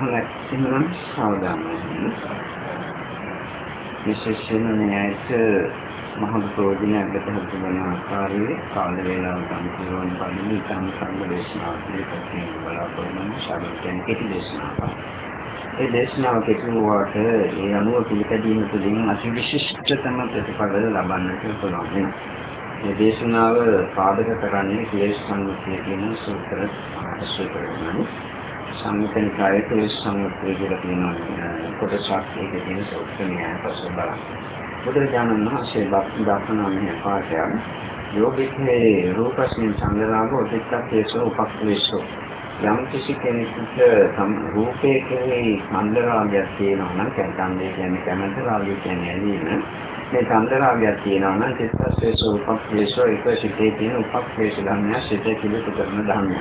හොඳයි එහෙනම් සාවධානව ඉන්න. විශේෂයෙන්ම න්යායට මහ ප්‍රෝජනයක් ගත වෙන ආකාරයේ කාල වේලාව ගන්න පුළුවන් පරිදි තම සංගදේශනාවේ පැත්තෙන් බලාපොරොත්තු ශාරීරික කෙටි දේශනාවක්. ඒ දේශනාව කෙටුවාට ඒ අනුව පිළිපැදීම තුළින් අතිවිශිෂ්ටතම ප්‍රතිඵල ලබන්නට පුළුවන් වෙනවා. මේ දේශනාව පාදක කරන්නේ ක්ලේශ සංගතිය කියන සූත්‍ර සූත්‍රයයි. සංගතනිකායේ ක්ලේශ සංගතිය කියලා තියෙනවා. කොටසක් ඒකේ තියෙන සූත්‍රය පසු බලන්න. බුදුරජාණන් වහන්සේ දක්වන මේ පාඩය යෝගිකේ රූපස්මින් සංගරාගෝ චිත්තකේසෝ උපක්ලේශෝ යම් කිසි කෙනෙකුට රූපේ කෙරෙහි මන්දරාගයක් තියෙනවා නම් කැමැත්තේ කියන්නේ කැමැත්ත රාගය කියන්නේ ඇලීම මේ චන්දරාගයක් තියෙනවා නම් චිත්තස්වේස උපක්ලේශෝ එක සිටේ තියෙන උපක්ලේශ ධර්මය සිටේ පිළිතු කරන ධර්මය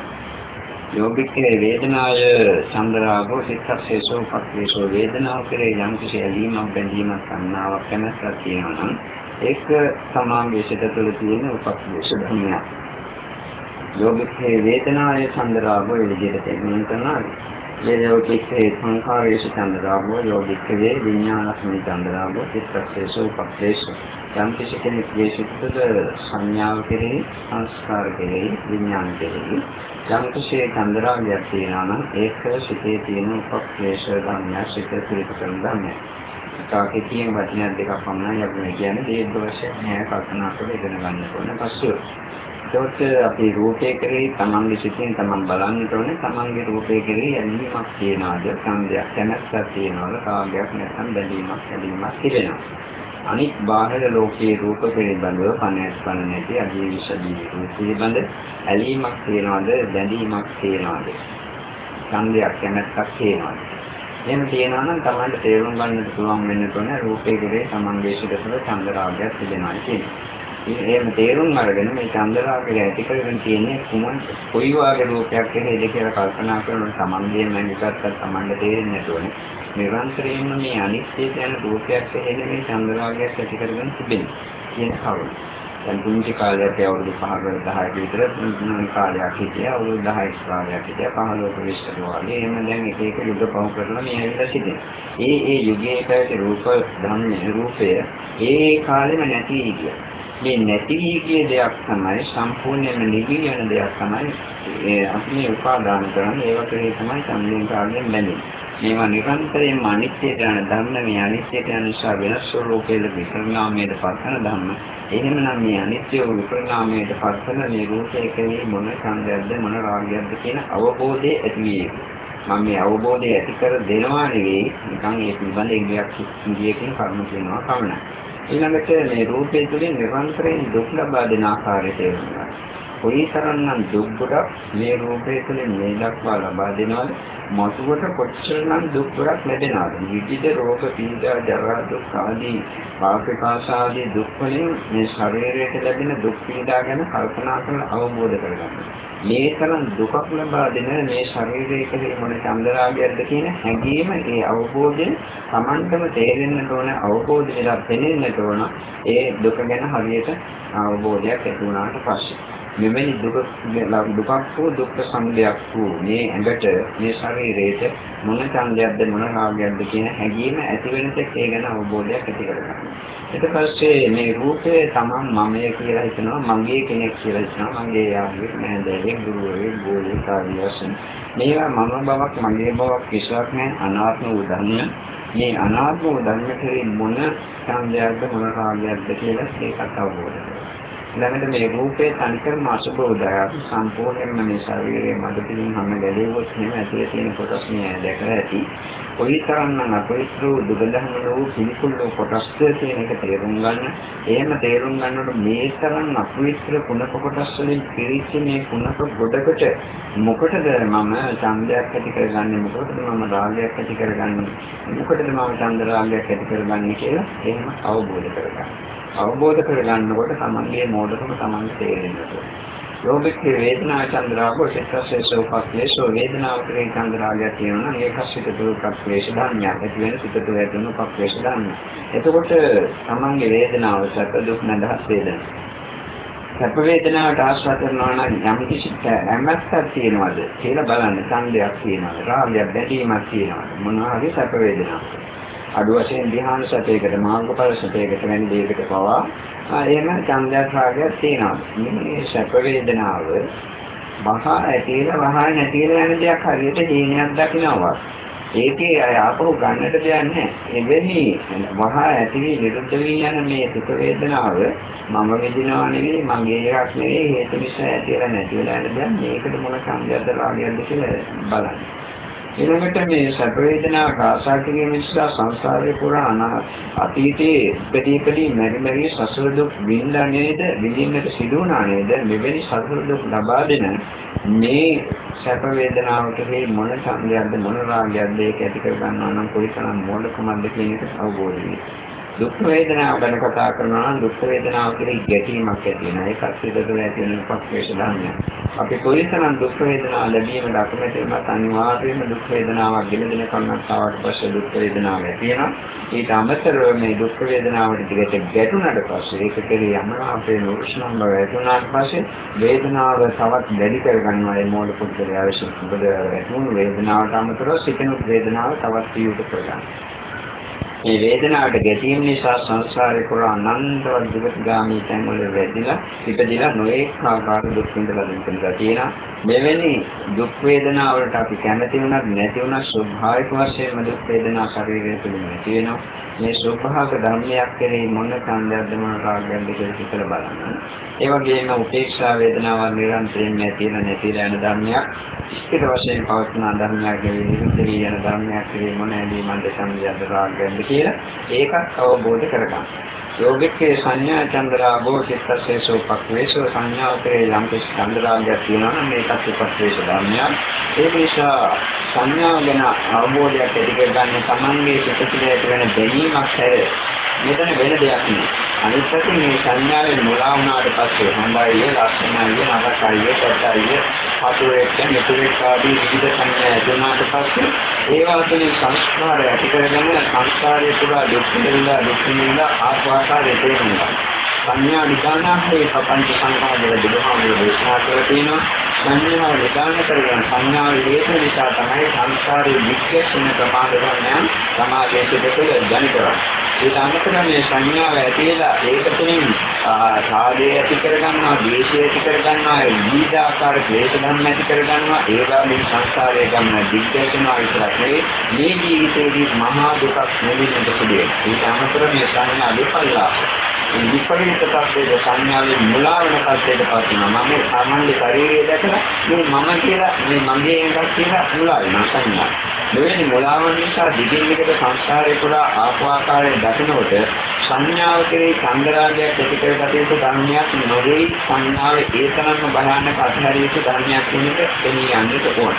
යෝගිකේ වේදනාය චන්දරාගෝ චිත්තස්වේස උපක්ලේශෝ වේදනාව කෙරෙහි යම් කිසි ඇලීමක් බැඳීමක් සංනාවක් කැමැත්තක් තියෙනවා නම් ඒක සමාගයේ සිට තුළ තියෙන උපක්ලේශ ධර්මයක් යෝගිකේ වේදනාය චන්දරාගෝ ඒ විදිහට තේරුම් කරනවා. මේ යෝගිකේ සංඛාරයේ චන්දරාගෝ යෝගිකේ විඥානස්මි චන්දරාගෝ චිත්තක්ෂේසෝ උපක්ෂේසෝ යම් කිසි කෙනෙකුගේ සිතද සංඥාව කෙරෙහි සංස්කාර කෙරෙහි විඥාන කෙරෙහි යම් කිසි චන්දරාගයක් තියෙනවා නම් ඒක සිතේ තියෙන උපක්ෂේස ධර්මයක් සිත පිළිපද කරන ධර්මයක්. කාකේ කියන වචන දෙකක් පමණයි අපි කියන්නේ දීර්ඝ වශයෙන් නෑ කල්පනා කරලා ඉගෙන ගන්න ඕන පස්සේ ඒකට අපි රූපේ කෙරෙහි තමන්ගේ සිතින් තමන් බලන්නට ඕනේ. තමන්ගේ රූපේ කෙරෙහි ඇලීමක් තියනවාද? සංදයක් කැමැත්තක් තියනවාද? කාගයක් නැත්නම් බැඳීමක් ඇලීමක් තිබෙනවා. අනිත් බාහිර ලෝකයේ රූප පිළිබඳව පණස් පණ නැති අජීවිෂදී රූප පිළිබඳ ඇලීමක් තියනවාද? බැඳීමක් තියනවාද? සංදයක් කැමැත්තක් තියනවාද? එහෙම තියෙනවා නම් තමන්ට තේරුම් ගන්නට පුළුවන් වෙන්න ඕනේ රූපේ කෙරේ තමන්ගේ සිත තුළ චන්දරාගයක් තිබෙනවා කියන්නේ. එහෙම තේරුම් අරගෙන මේ චන්දරාගය ඇති කරගෙන තියෙන්නේ කුමන් කොයි වාගේ රූපයක් කෙරෙහිද කියලා කල්පනා කරනකොට සමන්දියෙන් මනිකත්තත් සමන්ද තේරෙන්නේ නැතුවනේ නිරන්තරයෙන්ම මේ අනිත්‍ය කියන රූපයක් කෙරෙහි මේ චන්දරාගයක් ඇති කරගෙන තිබෙනවා කියන කරුණ. දැන් පුංචි කාලයක් අවුරුදු 5කට 10ක විතර කාලයක් හිටියා අවුරුදු 10ක කාලයක් හිටියා 15ක විස්තර වගේ එහෙම දැන් එක එක යුග පහු කරලා මේ ඇවිල්ලා සිටිනවා. ඒ ඒ යුගයේ පැවති රූප ධම්ම රූපය ඒ කාලෙම නැති ගියා. මේ නැති කිය දෙයක් තමයි සම්පූර්ණයෙන්ම නිවි වෙන දෙයක් තමයි අපි මේ උපාදාන කරන්නේ ඒවට ඒ තමයි සම්මයෙන් කාර්යයෙන් බැඳෙන්නේ. මේවා නිරන්තරයෙන්ම අනිත්‍යයට යන ධර්ම මේ අනිත්‍යයට යන නිසා වෙනස් ස්වરૂපයක විපරිණාමයට පත්වන ධර්ම. එහෙමනම් මේ අනිත්‍ය විපරිණාමයට පත්වන මේ රූපයේ කෙරෙහි මොන සංදයක්ද මොන රාගයක්ද කියන අවබෝධය ඇති විය මම මේ අවබෝධය ඇති කර දෙනවා නෙවෙයි නිකන් ඒ පිළිබඳ ඉංග්‍රීසි ඉංග්‍රීසියෙන් කරුණු කියනවා පමණයි. ඊළඟට මේ රූපය තුළින් නිරන්තරයෙන් දුක් ලබා දෙන ආකාරය තේරුම් ගන්න. කොයිතරම්නම් දුක් ගොඩක් මේ රූපය තුළින් මේ දක්වා ලබා දෙනවද? මතුවට කොච්චරනම් දුක් ගොඩක් ලැබෙනවද? විවිධ රෝග පීඩා ජරා දුක් ආදී වාපිකාස ආදී දුක් වලින් මේ ශරීරයට ලැබෙන දුක් පීඩා ගැන කල්පනා කරලා අවබෝධ කරගන්න. මේ තරම් දුකක් ලබා දෙන මේ ශරීරයේ මොන චන්දරාගයක්ද කියන හැඟීම ඒ අවබෝධයෙන් Tamanටම තේරෙන්නට ඕන අවබෝධයට පෙනෙන්නට ඕන ඒ දුක ගැන හරියට අවබෝධයක් ඇති වුණාට පස්සේ මෙවැනි දුක දුකක් වූ දුක්ඛ සංදයක් වූ මේ ඇඟට මේ ශරීරයට මොන ඡන්දයක්ද මොන රාගයක්ද කියන හැඟීම ඇති වෙන තෙක් ඒ ගැන අවබෝධයක් ඇති කරගන්න. ඊට පස්සේ මේ රූපය තමන් මමය කියලා හිතනවා මගේ කෙනෙක් කියලා හිතනවා. මගේ යාළුවෙක් නෑදෑයෙක් ගුරුවරයෙක් ගෝලයෙක් ආදී වශයෙන් මේවා මම බවක් මගේ බවක් කිසිවක් නෑ අනාත්ම වූ ධර්ම මේ අනාත්ම වූ ධර්ම කෙරෙහි මොන ඡන්දයක්ද මොන රාගයක්ද කියලා ඒකත් අවබෝධ කරගන්න. ළඟට මේ රූපේ තනිකරම අසුබ උදායක් සම්පූර්ණයෙන්ම මේ ශරීරයේ මඩ පිළින් හැම ගැලේවොත් එහෙම ඇතුලේ තියෙන කොටස් මේ දැකලා ඇති. කොයිතරම්නම් අපවිත්‍ර දුබදහම වූ පිළිකුල් වූ කොටස්ද කියන එක තේරුම් ගන්න. එහෙම තේරුම් ගන්නකොට මේ තරම් අපවිත්‍ර කුණක කොටස් වලින් පිරිච්ච මේ කුණක ගොඩකට මොකටද මම ඡන්දයක් ඇති කරගන්නේ මොකටද මම රාගයක් ඇති කරගන්නේ මොකටද මම ඡන්ද රාගයක් ඇති කරගන්නේ කියලා එහෙම අවබෝධ කරගන්න. අවබෝධ කරගන්නකොට තමන්ගේ මෝඩකම තමන්ට තේරෙනවා. යෝගිකේ වේදනා චන්ද්‍රාගෝ චිත්තසේසෝ පස්ලේසෝ වේදනාව කරේ චන්ද්‍රාගය තියෙනවා නම් ඒක සිත තුළ ප්‍රක්ලේශ ධර්මයක්. ඒ කියන්නේ සිත තුළ ඇතිවන ප්‍රක්ලේශ ධර්මයක්. එතකොට තමන්ගේ වේදනාව සැප දුක් නැදහස් වේදනා. සැප වේදනාවට ආශ්‍රය කරනවා නම් යම් කිසි ඇමැත්තක් තියෙනවද කියලා බලන්න ඡන්දයක් තියෙනවද රාගයක් බැඳීමක් තියෙනවද මොනවා හරි සැප වේදනාවක් අඩු වශයෙන් ධ්‍යාන සතේකට මාර්ගඵල සතේකට වැනි දෙයකට පවා එහෙම ඡන්දයක් රාගයක් තියෙනවා මේ සැප වේදනාව වහා ඇතිලා වහා නැතිලා යන දෙයක් හරියට හේනයක් දකින්නවා ඒකේ අය ආපහු ගන්නට දෙයක් නැහැ. එවැනි වහා ඇති වී නිරුද්ධ වී යන මේ දුක වේදනාව මම විඳිනවා නෙවෙයි මගේ එකක් නෙවෙයි හේතු නිසා ඇතිලා නැතිලා යන දෙයක් මේකට මොන සංයද්ද රාගයක්ද කියලා බලන්න. ඊළඟට මේ සැප වේදනාවක් ආශා කිරීම නිසා සංසාරේ පුරා අතීතයේ ප්‍රතිපදී මෙරි මෙරි සසර දුක් විඳා නේද? විඳින්නට සිදු වුණා නේද? මෙවැනි සසර දුක් ලබා දෙන මේ සැප වේදනාවට මේ මොන සංයද්ද මොන රාගයක්ද ඒක ඇති කර ගන්නවා නම් කොයිතරම් මොඩකමක්ද කියන එක අවබෝධ වෙනවා දුක් වේදනාව ගැන කතා කරනවා නම් දුක් වේදනාව කියලා ගැටීමක් ඇති වෙනවා. ඒකත් පිටතට ඇති වෙන උපක්‍රේෂ ධර්මයක්. අපි කොයිතරම් දුක් වේදනාව ලැබීමට අකමැති වුණත් අනිවාර්යයෙන්ම දුක් වේදනාවක් ගෙන දෙන කන්නක් ආවට පස්සේ දුක් වේදනාව ඇති වෙනවා. ඊට අමතරව මේ දුක් වේදනාවට ටිකට ගැටුණාට පස්සේ ඒක කෙරේ යමනා අපේ නුරුස්නම් බව ඇතුණාට පස්සේ වේදනාව තවත් වැඩි කරගන්නවා ඒ මෝඩ පුද්ගලයා විසින්. මොකද ඇතුණු වේදනාවට අමතරව සිතෙන වේදනාව තවත් තීව්‍ර කරගන්නවා. මේ වේදනාවට ගැටීම නිසා සංසාරේ පුරා අනන්තවත් දුකගාමී තැන්වල වැදිලා ඉපදිලා නොඑක ආකාර දුක් විඳලා දෙන්නවා තියෙනවා. මෙවැනි දුක් වේදනා වලට අපි කැමති වුණත් නැති වුණත් ස්වභාවික වශයෙන්ම දුක් වේදනා ශරීරය තුළ තියෙනවා මේ ස්වභාවික ධර්මයක් කෙරෙහි මොන කන්දයක්ද මොන රාගයක්ද කියලා හිතලා බලන්න ඒ වගේම උපේක්ෂා වේදනාව නිරන්තරයෙන් නැතිලා නැතිලා යන ධර්මයක් ස්ථිර වශයෙන් පවත්වන ධර්මයක් නිරුද්ධ වී යන ධර්මයක් කෙරෙහි මොන ඇලීමක්ද සංයද්ද රාගයක්ද කියලා ඒකත් අවබෝධ කරගන්න. යෝගිකේ සංඥා චන්ද්‍රාභෝ චිත්තසේසෝ පක්වේසෝ සංඥාවකේ යම් කිසි චන්ද්‍රාගයක් තියෙනවා නම් මේකත් උපක්‍රේෂ ධර්මයක්. ඒ නිසා සංඥාව ගැන අවබෝධයක් ඇති කරගන්න තමන්ගේ සිත තුළ ඇති වෙන දැනීමක් හැර මෙතන වෙන දෙයක් නෙවෙයි. අනිත් පැත්තේ මේ සංඥාවෙන් මුලා වුණාට පස්සේ හොඳයි, ලස්සනයි, නරකයි, කොටයි, හතුරෙක්, මෙතුරෙක් ආදී විවිධ සංඥා ඇති වුණාට පස්සේ ඒවා තුළින් සංස්කාරය ඇති කරගෙන සංස්කාරය තුළ දුක් විඳලා දුක් විඳලා ආස්වාදයේ තේරුණා. සංඥා නිදානහේ පపంచ සංඛාරවල බුදුහාමුදුරුවෝ දේශනා කරලා තියෙනවා සංඥාව නිදාන කරගෙන සංඥාව හේතු නිසා තමයි සංස්කාරයේ වික්ෂේපණ ප්‍රමාද ගන්න සමාජයේ සිදුතුල ජනිත කරන්නේ ඒ අමතරව මේ සංඥාව ඇතිලා ඒක තුළින් සාදේ ඇති කරගන්නවා, ද්වේෂය ඇති කරගන්නවා, විවිධ ආකාර ක්ලේශ ධර්ම ඇති කරගන්නවා. ඒවා මේ සංසාරයේ ගමන දිග්දර්ශනවා විතරක් නෙවෙයි මේ ජීවිතයේදී මහා දුකක් නෙවෙයි සිදුවේ. ඒ අමතරව මේ සංඥා දෙපළලා විපරීත තත්ත්වයේ සංඥාවේ මුලා වෙන තත්ත්වයට පත් වෙනවා. මම සාමාන්‍ය ශරීරය දැකලා මේ මම කියලා මේ මගේ එකක් කියලා මුලා වෙනවා සංඥා. මෙවැනි මුලාවන් නිසා දිගින් දිගට සංසාරේ පුරා ආපු ආකාරයෙන් දකිනකොට සංඥාව කෙරෙහි සංගරාගයක් ඇති කරගත යුතු ධර්මයක් නොවේ සංඥාවේ ඒ තරම්ම භයානක අධහරිය යුතු ධර්මයක් වෙන එක එනී යන්නට ඕන.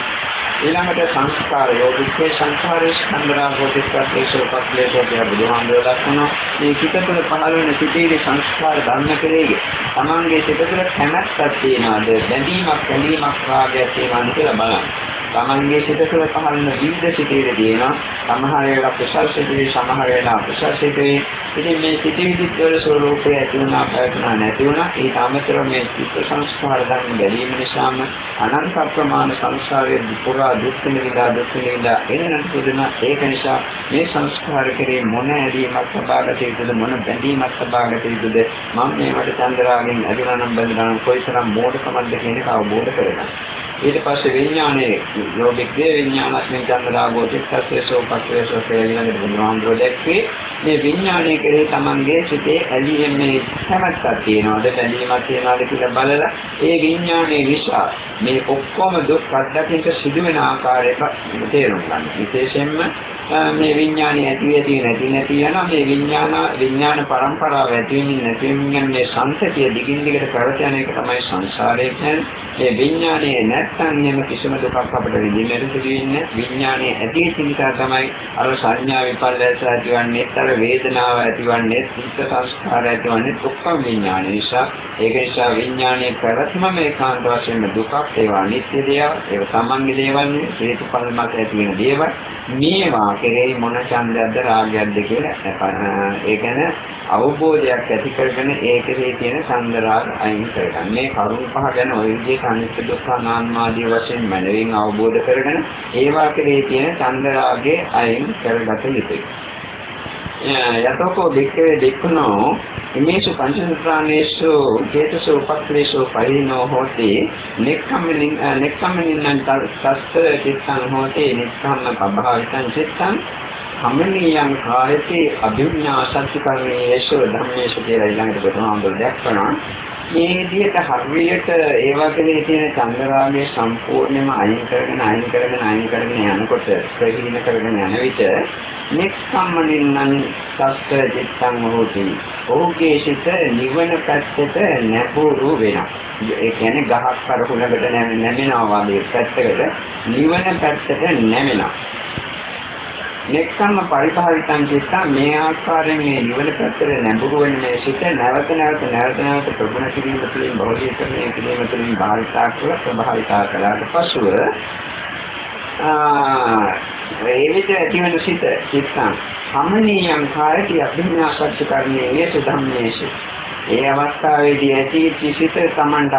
ඊළඟට සංස්කාර යෝගිකේ සංස්කාරයේ ස්කන්ධරා හොතිස්කේසෝ පස්ලේසෝ කියන බුදුහාමුදුරුවෝ දක්වනවා. මේ සිත තුළ පහළ වෙන සිතේ සංස්කාර ධර්ම කෙරෙහි තමන්ගේ සිත තුළ කැමැත්තක් තියනවාද? බැඳීමක් ඇලීමක් රාගයක් තියනවාද කියලා බලන්න. තමන්ගේ සිත තුළ පහළන විවිධ සිතේ තියෙනවා. සමහර වෙලාවට කුසල් සිතේ, සමහර වෙලාවට අකුසල් සිතේ. ඉතින් මේ සිතේදිත් වල ස්වરૂපය ඇති වුණා, පැවතුණා නැති වුණා. ඒ අමතරව මේ චිත්ත සංස්කාර ධර්ම බැලීම නිසාම අනන්ත ප්‍රමාණ සංසාරයේ පුරා දුක් නිවිලා දුක් නිවිලා එනන පුදුන ඒක නිසා මේ සංස්කාර කෙරේ මොන ඇදීමක් සබාගත යුතුද මොන බැඳීමක් සබාගත යුතුද මම මේවට චන්ද්‍රාගෙන් ඇදුණා නම් බැඳුණා නම් කොයිතරම් මෝඩකමක්ද කියන එක අවබෝධ කරගන්න. ඊට පස්සේ විඥානයේ යෝගිකේ විඥානස්මින් චන්දරාගෝ චිත්තස්සේසෝ පස්සේසෝ කියලා බුදුහාමුදුරුවෝ දැක්කේ මේ විඥානයේ කෙරේ තමන්ගේ සිතේ ඇලීමේ කැමැත්තක් තියනවාද බැඳීමක් තියනවාද කියලා බලලා ඒ විඥානයේ නිසා මේ ඔක්කොම දුක් අත්දැකීමට සිදුවෙන ආකාරයට තේරුම් ගන්න. විශේෂයෙන්ම මේ විඥානය ඇති ඇති නැති නැති යන මේ විඥාන විඥාන පරම්පරාව ඇති වෙමින් නැති වෙමින් මේ සංසතිය දිගින් දිගට කරට යන එක තමයි සංසාරයේ කියන්නේ. මේ විඥානයේ නැත්නම් එහෙම කිසිම දුකක් අපිට විඳින්නට සිදුවෙන්නේ විඥානයේ ඇති නිසා තමයි අර සංඥා විපල්යස ඇතිවන්නේ, අර වේදනාව ඇතිවන්නේ, චිත්ත සංස්කාර ඇතිවන්නේ ඔක්කොම විඥාන නිසා. ඒක නිසා විඥානයේ ප්‍රවත්ම මේ කාන්ත වශයෙන්ම දුකක් ඒවා අනිත්‍ය දේවල්, ඒවා සමන්ගේ දේවල් නෙවෙයි, හේතුඵල මත ඇති වෙන දේවල්. මේවා කෙරෙහි මොන ඡන්දයක්ද රාගයක්ද කියලා ඒ කියන්නේ අවබෝධයක් ඇති කරගෙන ඒකේ තියෙන ඡන්ද රාග අයින් කරගන්න. මේ කරුණ පහ ගැන ওই විදිහට අනිත්‍ය දුක්ඛ අනාත්මාදී වශයෙන් මනරින් අවබෝධ කරගෙන ඒවා කෙරෙහි තියෙන ඡන්ද රාගය අයින් කරගත යුතුයි. යතෝකෝ වික්‍රේ දෙක්නෝ ඉමේසු පංචසත්‍රාණේසු චේතසෝ උපක්ලේශෝ පරිණෝ හෝති නෙක්ඛම්මින් නෙක්ඛම්මින් තස්ස චිත්තං හෝති නෙක්ඛම්ම පභාවිතං චිත්තං කමනීයං කායති අභිඥා සත්‍චකරණේසු ධම්මේසු කියලා ඊළඟට ප්‍රථම දක්වනවා මේ විදිහට හරියට ඒ වගේ තියෙන චන්දරාගයේ සම්පූර්ණයෙන්ම අයින් කරගෙන අයින් කරගෙන අයින් කරගෙන යනකොට ප්‍රහීන කරගෙන යන විට නික්කම්මනින්නන් සස්ත චිත්තං හෝති. ඕකේ සිට නිවන පැත්තට නැපුරු වෙනවා. ඒ කියන්නේ ගහක් කරකුලකට නැමෙනවා වගේ පැත්තකට නිවන පැත්තට නැමෙනවා. නෙක්ඛම්ම පරිභාවිතං චිත්තා මේ ආකාරයෙන් මේ නිවන පැත්තට නැඹුරු වෙන මේ සිත නැවත නැවත නැවත නැවත ප්‍රගුණ කිරීම තුළින් බෞද්ධීකරණය කිරීම තුළින් භාවිතා කළ ප්‍රභාවිතා කළාට පසුව ඒ විදිහට ඇතිවන සිත චිත්තං සමනීයං කායති අභිඥා සත්‍ය කර්මයේ හේතු ධම්මේසු ඒ අවස්ථාවේදී ඇති සිත තමන්ට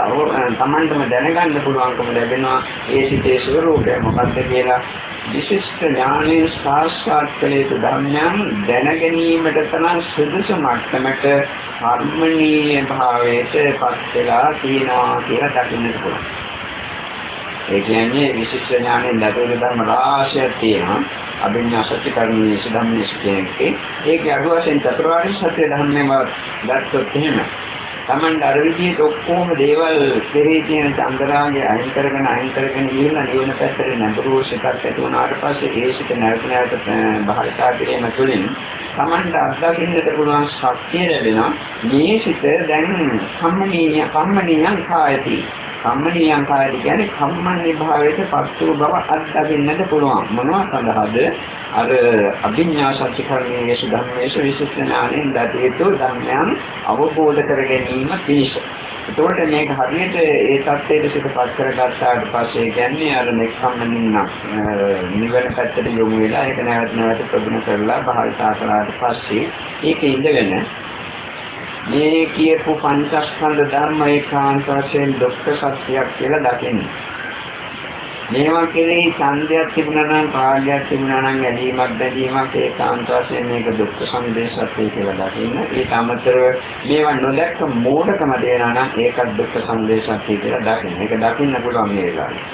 තමන්ටම දැනගන්න පුළුවන්කම ලැබෙනවා. ඒ සිතේ ස්වરૂපය මොකක්ද කියලා විශිෂ්ට ඥානයේ සාක්ෂාත් කළ යුතු ධර්මයන් දැන ගැනීමට තරම් සුදුසු මට්ටමට කර්මණීය භාවයට පත් වෙලා තියෙනවා කියලා දකින්නට පුළුවන්. ඒ කියන්නේ විශිෂ්ට ඥානයෙන් ලැබෙන ධර්ම රාශියක් තියෙනවා. අභිඥා සත්‍ය කර්මයේ සුධම්මේ කියන්නේ ඒකේ අඩු වශයෙන් චතුරාර්ය සත්‍ය ධර්මයම ගත්තොත් එහෙම Taman අර විදිහට ඔක්කොම දේවල් කෙරේ තියෙන චන්දරාගය අයින් කරගෙන අයින් කරගෙන ගිහිල්ලා නිවන පැත්තට නැඹුරු සිතක් ඇති වුණාට පස්සේ ඒ සිත නැවත නැවත භාවිතා කිරීම තුළින් Tamanට අත්දකින්නට පුළුවන් ශක්තිය ලැබෙනවා. මේ සිත දැන් කම්මනීය කම්මනීයං කායති. කම්මනීයං කායති කියන්නේ කම්මන්නේ භාවයට පත් වූ බව අත්දකින්නට පුළුවන්. මොනවා සඳහාද? අර අභිඥා සත්‍ය කර්මයේ සුධම්මේශ විශේෂ ඥානෙන් දතේතු ධර්මයන් අවබෝධ කර ගැනීම පිණිස. එතකොට මේක හරියට ඒ தත්ත්වයට සිතපත් කරගත්තාට පස්සේ කියන්නේ අර නෙක්ඛම්මනින්න නිවන පැත්තට යොමු වෙලා ඒක නැවත නැවත ප්‍රගුණ කරලා භාවිතා කළාට පස්සේ ඒක ඉඳගෙන මේ කියපු පංචස්කන්ධ ධර්ම ඒකාන්ත වශයෙන් දුක්ඛ සත්‍යයක් කියලා දකින්නේ. මේවා කෙරෙහි ඡන්දයක් තිබුණා නම් රාගයක් තිබුණා නම් ඇලීමක් බැඳීමක් ඒකාන්ත වශයෙන් මේක දුක්ඛ සමුදයසත්‍ය කියලා දකින්න. ඊට අමතරව මේවා නොදැක්ක මෝඩකම දෙනා නම් ඒකත් දුක්ඛ සමුදයසත්‍ය කියලා දකින්න. ඒක දකින්න පුළුවන් මේ වෙලාවේ.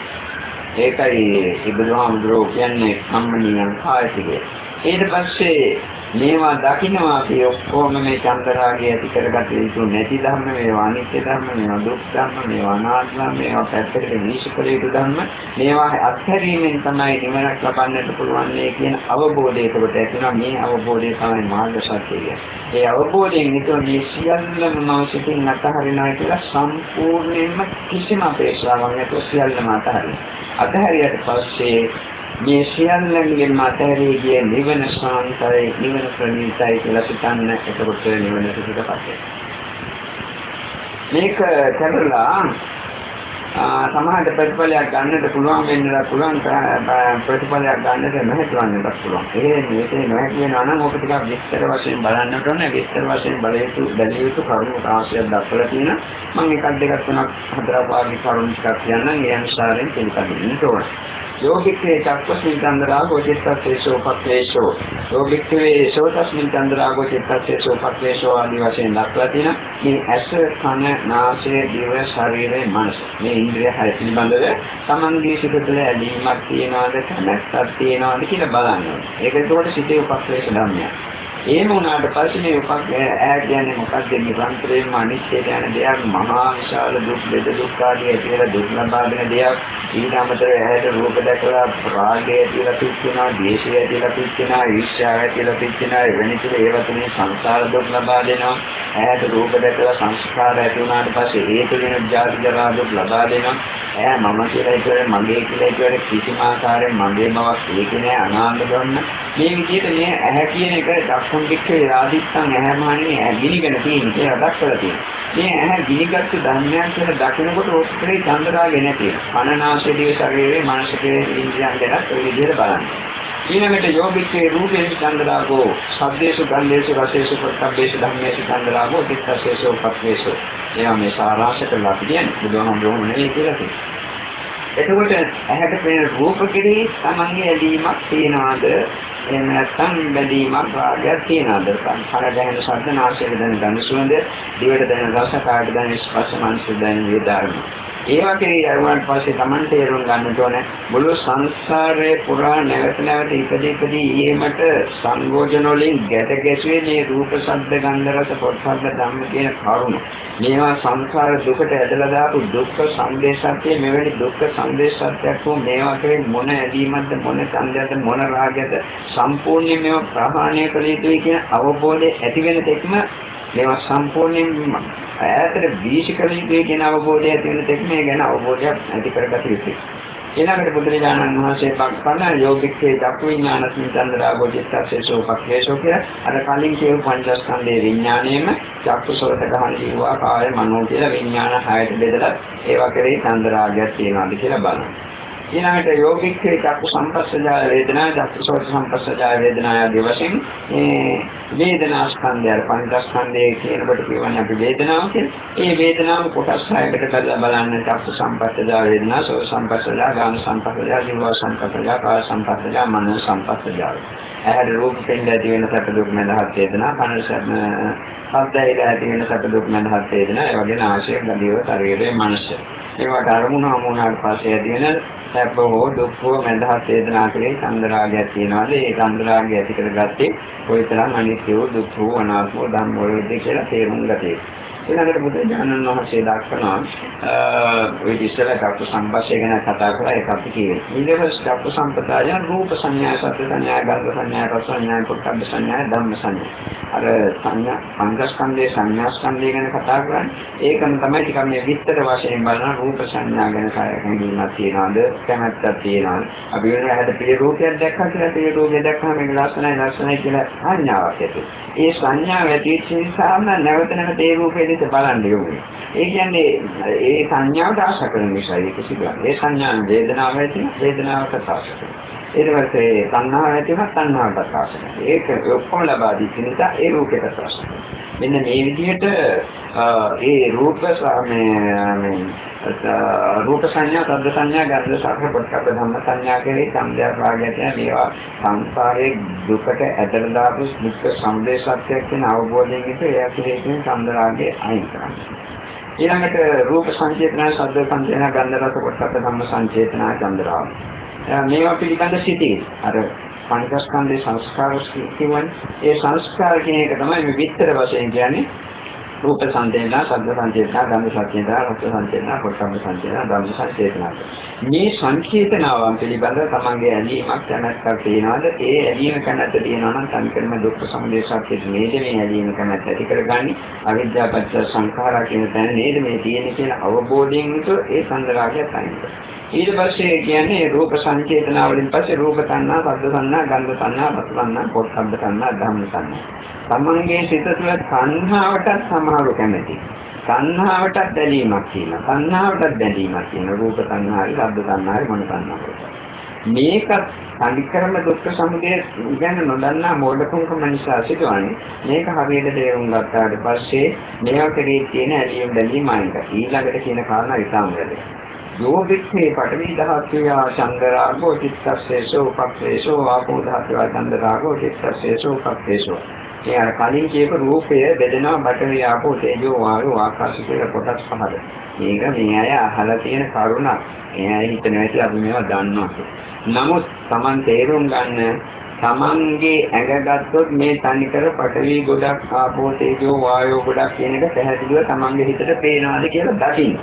ඒකයි ඉබ්‍රහාමුදුරෝ කියන්නේ සම්මනියන් කායතිගේ. ඊට පස්සේ මේවා දකින්නවා අපි ඔක්කොම මේ චන්දරාගය ඇති කරගත යුතු නැති ධර්ම මේවා අනිත්‍ය ධර්ම මේවා දුක් ධර්ම මේවා අනාත්ම මේවා පැත්තකට විනිශ්චය යුතු ධර්ම මේවා අත්හැරීමෙන් තමයි නිවනක් ලබන්නට පුළුවන් කියන අවබෝධය ඒකට ඇතිවෙනවා මේ අවබෝධය තමයි මාර්ග සත්‍යය. ඒ අවබෝධයෙන් නිතර මේ සියල්ලම මම සිතින් අතහරිනවා කියලා සම්පූර්ණයෙන්ම කිසිම අපේක්ෂාවක් නැතුව සියල්ලම අතහරිනවා. අතහැරියට පස්සේ මේ සියල්ලන්ගේ මතහැරී ගිය නිවන ශාන්තයි නිවන ප්‍රණීතයි කියලා සිතන්න එතකොට නිවන පිටපත් මේක කරලා සමහරට ප්‍රතිඵලයක් ගන්නට පුළුවන් වෙන්නලා පුළුවන් ප්‍රතිඵලයක් ගන්නට නොහැකිවන්නට පුළුවන්. ඒ මේකේ නොහැකි වෙනවා නම් ඔක ටිකක් විස්තර වශයෙන් බලන්නට ඕනේ. විස්තර වශයෙන් බලයුතු බැලිය යුතු කරුණු රාශියක් දක්වලා තියෙනවා. මම එකක් දෙකක් තුනක් හතරක් වාගේ කරුණු ටිකක් කියන්නම්. ඒ අනුසාරයෙන් පිළිපදින්න ඕනේ. යෝගික්ඛේ චක්කස්මින් චන්දරාගෝ චිත්තස්සේසෝ පක්ඛේසෝ යෝගික්ඛේ සෝතස්මින් චන්දරාගෝ චිත්තස්සේසෝ පක්ඛේසෝ ආදී වශයෙන් දක්වලා තියෙන මේ ඇස කන නාසය දිව ශරීරය මනස මේ ඉන්ද්‍රිය හය පිළිබඳව තමන්ගේ සිත තුළ ඇලීමක් තියනවාද කැමැත්තක් තියනවාද කියලා බලන්න ඕනේ. ඒක ඒකට සිතේ උපක්ලේශ ධර්මයක්. එහෙම වුණාට පස්සේ මේ උපක් ඈ කියන්නේ මොකක්ද? නිරන්තරයෙන්ම අනිත්‍යයට යන දෙයක් මහා විශාල දුක් දෙද දුක් ආදී ඇතිවලා දුක් ලබා දෙන දෙයක්. ඊට අමතරව ඇහැට රූප දැකලා රාගය ඇතිවලා පිච්චෙනවා ද්වේෂය ඇතිවලා පිච්චෙනවා ඊර්ෂ්‍යාව ඇතිවලා පිච්චෙනවා. එවැනි තුල ඒව තුනේ සංසාර දුක් ලබා දෙනවා. ඇහැට රූප දැකලා සංස්කාර ඇති වුණාට පස්සේ ඒ තුලින් ජාති ජරා දුක් ලබා දෙනවා. ඈ මම කියලා කියන්නේ මගේ කියලා කියන්නේ කිසිම ආකාරයෙන් මගේ බවක් ඒක නෑ අනාත්ම ගන්න මේ විදිහට මේ ඇහැ කියන එක දක්ෂුන් දික්කේ රාදිස්සන් ඇහැමානේ ඇගිනිගෙන තියෙන කියලා දක්වලා තියෙනවා. මේ ඇහැ ගිනිගත් ධර්මයන් කියලා දකිනකොට ඔක්කොේ චන්දරාගේ නැති වෙනවා. කනනාශය දිව ශරීරයේ මානසික ඉන්ද්‍රියන් ගැන ඔය විදිහට බලන්න. ඊළඟට යෝගිකේ රූපේ චන්දරාගෝ සද්දේසු ගන්ධේසු රසේසු පොට්ටබ්බේසු ධම්මේසු චන්දරාගෝ චිත්තසේසු පක්ඛේසු ඒවා මේ සාරාංශ කරලා අපි කියන්නේ බුදුහාමුදුරුවෝ නෙවෙයි කියලා තියෙනවා එතකොට ඇහැට පෙනෙන රූප කෙරෙහි තමන්ගේ ඇලීමක් තියනවාද? එහෙම නැත්නම් බැඳීමක් රාගයක් තියනවාද? කන දැනෙන ශබ්ද නාසයට දැනෙන ගඳ සුවඳ දිවට දැනෙන රස කායට දැනෙන ස්පර්ශ මනසට දැනෙන වේදනා ඒ වගේ යරුවාට පස්සේ Taman තේරුම් ගන්නට ඕනේ මුළු සංසාරේ පුරා නැවත නැවත ඉපදී ඉපදී ඊමට සංගෝචන වලින් ගැට ගැසුවේ මේ රූප ශබ්ද ගන්ධ රස පොට්ටබ්බ ධම්ම කියන කරුණ. මේවා සංසාර දුකට ඇදලා දාපු දුක්ඛ සංදේශත්‍ය මෙවැනි දුක්ඛ සංදේශත්‍යයක් වූ මේවා කෙරේ මොන ඇදීමක්ද මොන සංදයක්ද මොන රාගයක්ද සම්පූර්ණයෙන් මේවා ප්‍රහාණය කළ යුතුයි කියන අවබෝධය ඇති වෙන තෙක්ම මේවා සම්පූර්ණයෙන් ඈතට වීශිකල යුතුයි කියන අවබෝධය ඇති වෙන තෙක් මේ ගැන අවබෝධයක් ඇති කරගත යුතුයි. ඊළඟට බුදුරජාණන් වහන්සේ පක්කන යෝගිකේ චක්කු විඥාන ස්මිතන්දරා බෝධිසත්වයෝ පක්ඛේසෝ කියලා අර කලින් කියපු පංචස්කන්ධයේ විඥාණයෙම චක්කුසෝත ගහන ජීවා කාය මනෝ කියලා විඥාන හයට බෙදලා ඒවා කෙරෙහි චන්දරාගයක් තියෙනවාද කියලා බලනවා. ඊළඟට යෝගික්ඛේ චක්කු සම්පස්සජා වේදනා චක්කුසෝත සම්පස්සජා වේදනා ආදී වශයෙන් මේ වේදනා ස්කන්ධය පංචස්කන්ධය කියනකොට කියවන්නේ අපි වේදනාව කියලා. ඒ වේදනාව කොටස් හයකට කඩලා බලන්න චක්කු සම්පස්සජා වේදනා සෝ සම්පස්සජා ගාන සම්පස්සජා ජීව සම්පස්සජා කාය සම්පස්සජා මනෝ සම්පස්සජා. ඇහැට රූප පෙන්න ඇති වෙන සැප දුක් මඳහත් වේදනා කන ශබ්දයට ඇති වෙන සැප දුක් මඳහත් වේදනා ඒ වගේ නාසය ගදියව ශරීරයේ මනස. ඒවට අරමුණ හමුනාට පස්සේ ඇති වෙන සැප හෝ දුක් හෝ මඳහත් වේදනා කෙරේ චන්දරාගයක් තියනවාද? ඒ චන්දරාගය ඇති කරගත්තේ කොයිතරම් අනිත්‍ය වූ දුක් වූ අනාත්ම වූ ධම්ම වලද කියලා තේරුම් ගතේ ඊළඟට බුදුරජාණන් වහන්සේ දක්වනවා ඔය ඉස්සර චක්ක සම්පස්සේ ගැන කතා කරලා ඒක අපි කියවේ. ඊළඟට චක්ක සම්පදාය රූප සංඥා සත්‍ය සංඥා ගන්ධ සංඥා රස සංඥා පොට්ටබ්බ සංඥා ධම්ම සංඥා. අර සංඥා පංචස්කන්ධයේ සංඥාස්කන්ධය ගැන කතා කරන්නේ ඒකම තමයි ටිකක් මේ විස්තර වශයෙන් බලන රූප සංඥා ගැන කයකින්වත් තියනවාද කැමැත්තක් තියනවාද. අපි වෙන හැද පිළ රූපයක් දැක්කා කියලා පිළ රූපය දැක්කම මේක ලස්සනයි ලස්සනයි කියලා සංඥාවක් ඇති. ඒ සංඥාව ඇති වෙච්ච නිසාම නැවත නැවත ඒ රූපේ දෙස බලන්න යෝනේ. ඒ කියන්නේ ඒ සංඥාවට ආශ කරන නිසා ඒක සිදුවන්නේ. ඒ සංඥා වේදනාව ඇති වේදනාවට ආශ කරනවා. ඊට පස්සේ සංහාව ඇති වෙන සංහාවට ආශ කරනවා. ඒක ඔක්කොම ලබා දී නිසා ඒ රූපයට ආශ කරනවා. මෙන්න මේ විදිහට ඒ රූප මේ රූප සංඥා, ශබ්ද සංඥා, ගන්ධ සංඥා, පොට්ටබ්බ ධම්ම සංඥා කෙරේ සම්දයක් වාගයට මේවා සංසාරයේ දුකට ඇදලා දාපු දුක්ඛ සමුදය සත්‍යයක් කියන අවබෝධයෙන් ඉතින් ඒ ඇතුලේ සම්දරාගේ අයින් කරන්නේ. ඊළඟට රූප සංචේතන, ශබ්ද සංචේතන, ගන්ධ රස පොට්ටබ්බ ධම්ම සංචේතන චන්ද්‍රාව. මේවා පිළිබඳ සිටී. අර පංචස්කන්ධේ සංස්කාර කියන්නේ ඒ සංස්කාර කියන එක තමයි මේ විස්තර වශයෙන් කියන්නේ රූප සංදේන, ශබ්ද සංදේන, ගන්ධ සංදේන, රස සංදේන, පොට්ටබ්බ සංදේන, ධම්ම සංදේන. මේ සංකේතනාවන් පිළිබඳව තමන්ගේ ඇලීමක් දැනක්කක් තියෙනවාද? ඒ ඇලීම කැමැත්ත තියෙනවා නම් සංකල්ප දුක්ඛ සමුදය සත්‍යයේ නේද මේ ඇලීම කැමැත්ත ඇති කරගන්නේ? අවිද්‍යාව පත්‍ය සංඛාරා කියන තැන නේද මේ තියෙන්නේ කියලා අවබෝධයෙන් යුතු ඒ සංදරාගය තමයි. ඊට පස්සේ කියන්නේ රූප සංකේතනාවලින් පස්සේ රූප තණ්හා, ශබ්ද තණ්හා, ගන්ධ තණ්හා, රස තණ්හා, පොට්ටබ්බ තණ්හා, ධම්ම තණ්හා. තමන්ගේ සිත තුළ තණ්හාවට සමාව කැමැති. තණ්හාවට බැඳීමක් තියෙනවා. තණ්හාවට බැඳීමක් තියෙනවා. රූප තණ්හායි, ශබ්ද තණ්හායි, මන තණ්හායි. මේක සංකරම දුක්ඛ සමුදය ගැන නොදන්නා මෝඩකමකම නිසා සිදුවන්නේ මේක හරියට තේරුම් ගත්තාට පස්සේ මේවා කෙරේ තියෙන ඇලීම් බැඳීම් අයින් ඊළඟට කියන කාරණා ඉතාම වැදගත්. යෝගික්ඛේ පඨවි ධාතුය චන්දරාගෝ චිත්තස්සේසෝ පක්ඛේසෝ ආපෝ ධාතුය චන්දරාගෝ චිත්තස්සේසෝ පක්ඛේසෝ මේ අර කලින් කියපු රූපය බෙදෙනවා බටරි ආපෝ තේජෝ වායු ආකාශ කියලා කොටස් පහද. මේක මේ අය අහලා තියෙන කරුණක්. මේ අය හිතනවා ඇති අපි මේවා දන්නවා. නමුත් Taman තේරුම් ගන්න තමන්ගේ ඇඟ ගත්තොත් මේ තනිකර පටවි ගොඩක් ආපෝ තේජෝ වායෝ ගොඩක් කියන එක පැහැදිලිව තමන්ගේ හිතට පේනවාද කියලා දකින්න.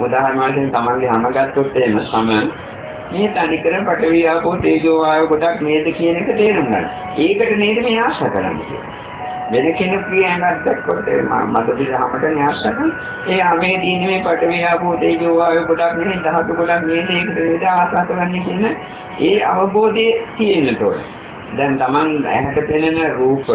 උදාහරණ වශයෙන් තමන්ගේ හැම ගත්තොත් එහෙම සම මේ තනිකර පටවිය ආපෝ තේජෝ වායෝ කොටක් නේද කියන එක තේරුම් ගන්න. ඒකට නේද මේ ආශා කරන්නේ. වෙන කෙනෙකුගේ ඇඟක් දැක්කොත් මට දිහාමට න්යාස කරන ඒ අමේ දින මේ පටවිය ආපෝ තේජෝ වායෝ කොටක් නෙමෙයි ධාතු කොටක් නෙමෙයි ඒකට නේද ආශා කරන්නේ කියන ඒ අවබෝධයේ තියෙනට ඕන. දැන් Taman ඇහැට පෙනෙන රූප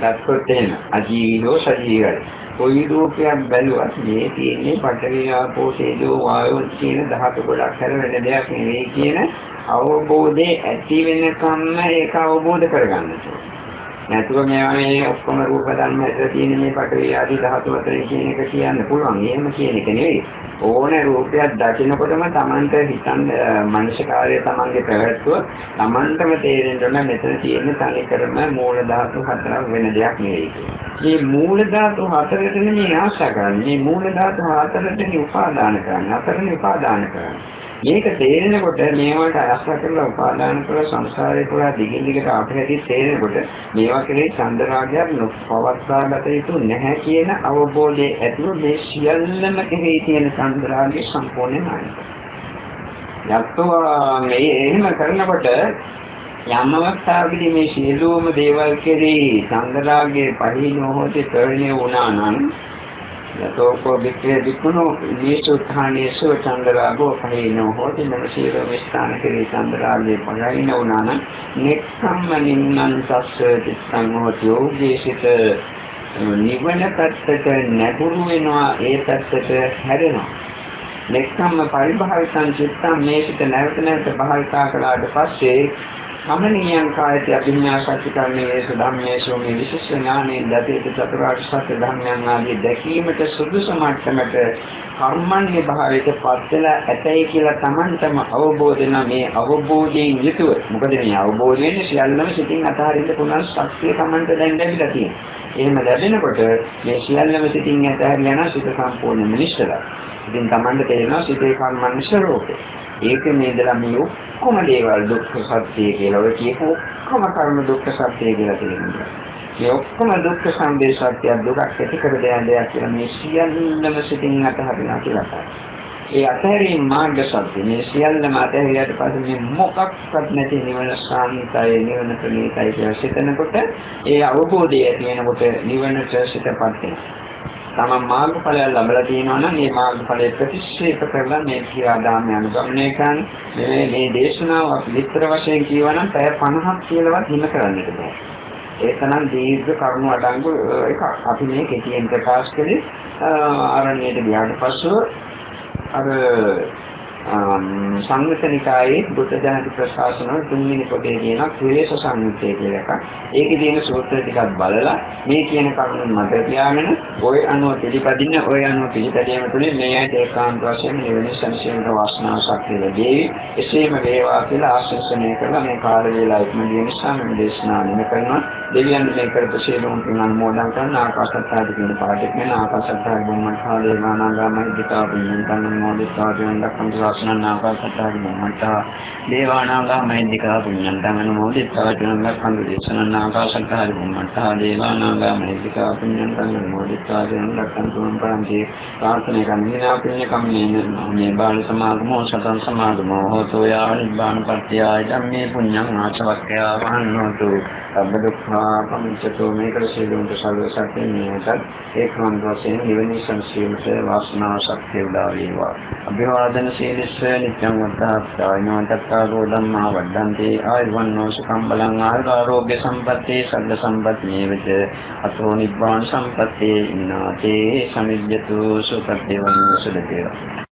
දැක්කොත් එහෙම අජීවීව සජීවයි. කොයි රූපයක් බැලුවත් මේ තියෙන්නේ පඨවි ආපෝ තේජෝ වායෝ කියන ධාතු ගොඩක් හැර වෙන දෙයක් නෙවෙයි කියන අවබෝධයේ ඇති වෙනකම්ම ඒක අවබෝධ කරගන්න ඕනේ. නැතුව මේවා මේ ඔක්කොම රූප ධර්ම ඇතුළේ තියෙන මේ පටවිය ආදී ධාතු අතරින් කියන එක කියන්න පුළුවන්. එහෙම කියන එක නෙවෙයි. ඕන රූපයක් දකිනකොටම Tamanට හිතන් මනසකාරය Tamanගේ පැවැත්වුව Tamanටම තේරෙන්න ඕන මෙතන තියෙන තනිකරම මූල ධාතු හතරක් වෙන දෙයක් නෙවෙයි. මේ මූල ධාතු හතරට නෙමෙයි ආශා කරන්නේ. මේ මූල ධාතු හතරට උපාදාන කරන්නේ. හතරනේ උපාදාන කරන්නේ. මේක තේරෙනකොට මේවට ආශ්‍රය කරලා උපාදාන කරලා සංසාරේ පුරා දිගින් දිගට අපහැටි තේරෙනකොට මේවා කෙරේ චන්දරාගයක් නොපවත්වාගත යුතු නැහැ කියන අවබෝධයේ ඇතුළු මේ සියල්ලම කෙරෙහි තියෙන චන්දරාගය සම්පූර්ණයෙන් ආයි. යත්තෝ මේ එහෙම කරනකොට යම් අවස්ථාවකදී මේ සියලුම දේවල් කෙරෙහි චන්දරාගයේ පරිණෝහෝතේ ප්‍රවේණය වුණා නම් යතෝකෝ වික්‍රේ විකුණෝ නීසුත්ථානේසු චන්දරාගෝ පහේනෝ හෝති නමසීරෝ විස්ථාන කෙරේ චන්දරාගේ පහයින උනාන නෙක්ඛම්ම නින්නං සස්ස තිස්සං හෝති යෝගීසිත නිවන පැත්තට නැගුරු වෙනවා ඒ පැත්තට හැරෙනවා. නෙක්ඛම්ම පරිභාවිතං චිත්තං මේ සිත නැවත නැවත භාවිතා කළාට පස්සේ සමනියං කායති අභිඥා සත්‍යකරණයේ ධම්මේශෝ මේ විශේෂ ඥානයෙන් දතේත චතුරාර්ය සත්‍ය ධර්මයන් ආදී දැකීමට සුදුසු මට්ටමට කර්මන්නේ භාවයට පත්වලා ඇතයි කියලා Tamanටම අවබෝධ වෙන මේ අවබෝධයෙන් යුතුව මොකද මේ අවබෝධ වෙන්නේ සියල්ලම සිතින් අතහරින්න පුළුවන් ශක්තිය Tamanට දැන් ලැබිලා තියෙනවා. එහෙම ලැබෙනකොට මේ සියල්ලම සිතින් අතහැරියා නම් සිත සම්පූර්ණ මිනිස්සලා. ඉතින් Tamanට තේරෙනවා සිතේ කර්මන්නේ ස්වરૂපේ. ඒක නේදලා මේ ඔක්කොම දේවල් දුක්ඛ සත්‍ය කියලා ඔය කියපු ඔක්කොම කර්ම දුක්ඛ සත්‍ය කියලා කියනවා. මේ ඔක්කොම දුක්ඛ සම්බේ සත්‍ය දුකක් ඇති කර දෙන දෙයක් කියලා මේ සියල්ලම සිතින් අතහරිනවා කියලා තමයි. ඒ අතහැරීම මාර්ග සත්‍ය මේ සියල්ලම අතහැරියට පස්සේ මේ මොකක්වත් නැති නිවන සාන්තය නිවන ප්‍රණීතයි කියලා සිතනකොට ඒ අවබෝධය ඇති වෙනකොට නිවනට සිතපත් වෙනවා. තමන් මාර්ගඵලයක් ලැබලා තියෙනවා නම් මේ මාර්ගඵලය ප්‍රතික්ෂේප කරලා මේ ක්‍රියාදාමය අනුගමනය කරන මේ මේ දේශනාව අපි විස්තර වශයෙන් කියවා නම් පැය 50ක් කියලාවත් හිම කරන්නට බෑ. ඒකනම් දීර්ඝ කරුණු අඩංගු එකක්. අපි මේ කෙටියෙන් ප්‍රකාශ කළේ ආරණ්‍යයට ගියාට පස්සෙ අර සංගතනිකායේ බුද්ධ ජනක ප්‍රශාසන තුන්වෙනි පොතේ තියෙන ක්ලේශ සංයුත්තේ කියලා එකක්. ඒකේ තියෙන සූත්‍ර ටිකක් බලලා මේ කියන කරුණු මත තියාගෙන ওই අනුව පිළිපදින්න ওই අනුව පිළිපැදීම තුළින් මේ ඇයි ඒකාන්ත වශයෙන් නිවන සංසිඳන වාසනාව ශක්තිය ලැබෙවි. එසේම වේවා කියලා ආශිර්වාදනය කරලා මේ කාල වේලා ඉක්මනිය නිසා මම දේශනා නිම කරනවා. දෙවියන් මේ කරපු සියලුම පින් අනුමෝදන් කරන ආකාශත්තාදී කියන පාඩක වෙන ආකාශත්තාදී බුම්මන් කාලේ වානාගාමයි දිතා පින් තනන් මොදිතා කියන දක්වන පස්සනන්නාකා සත්තාදී මහන්තා දේවානාගා මහින්దికා පුඤ්ඤන්තං අනුමෝදිත්වා චුනංගක්ඛන්තු දේශනන්නාකා සත්තාදී මහන්තා දේවානාගා මහින්దికා පුඤ්ඤන්තං අනුමෝදිත්වා චුනංගක්ඛන්තු පරම්පේ ප්‍රාර්ථනා කන්දිනා පුඤ්ඤ කම්මේන මේ බාල සමාගමෝ සතං සමාගමෝ හෝතෝ යාව නිබ්බාන පත්‍යාය ධම්මේ පුඤ්ඤං ආසවක්ඛ්‍යා වහන්නෝතු සබ්බ දුක්ඛා පමිච්ඡතෝ මේකල සීලුන්ට සල්ව සත්‍ය නියතත් ඒකමන් වශයෙන් නිවනි සංසීමට වාසනාව ශක්තිය උදා වේවා අභිවාදන සීලස්ස නිත්‍යං වත්තාස්සායනෝ තත්තාරෝ ධම්මා වඩ්ඩන්ති ආයුර්වන්නෝ සුඛං බලං ආරෝග්‍ය සම්පත්තේ සග්ග සම්පත්තියේවච අතෝ නිබ්බාන සම්පත්තේ ඉනාතේ සමිජ්ජතු සුපත්තේ වන්නෝ සුදේවා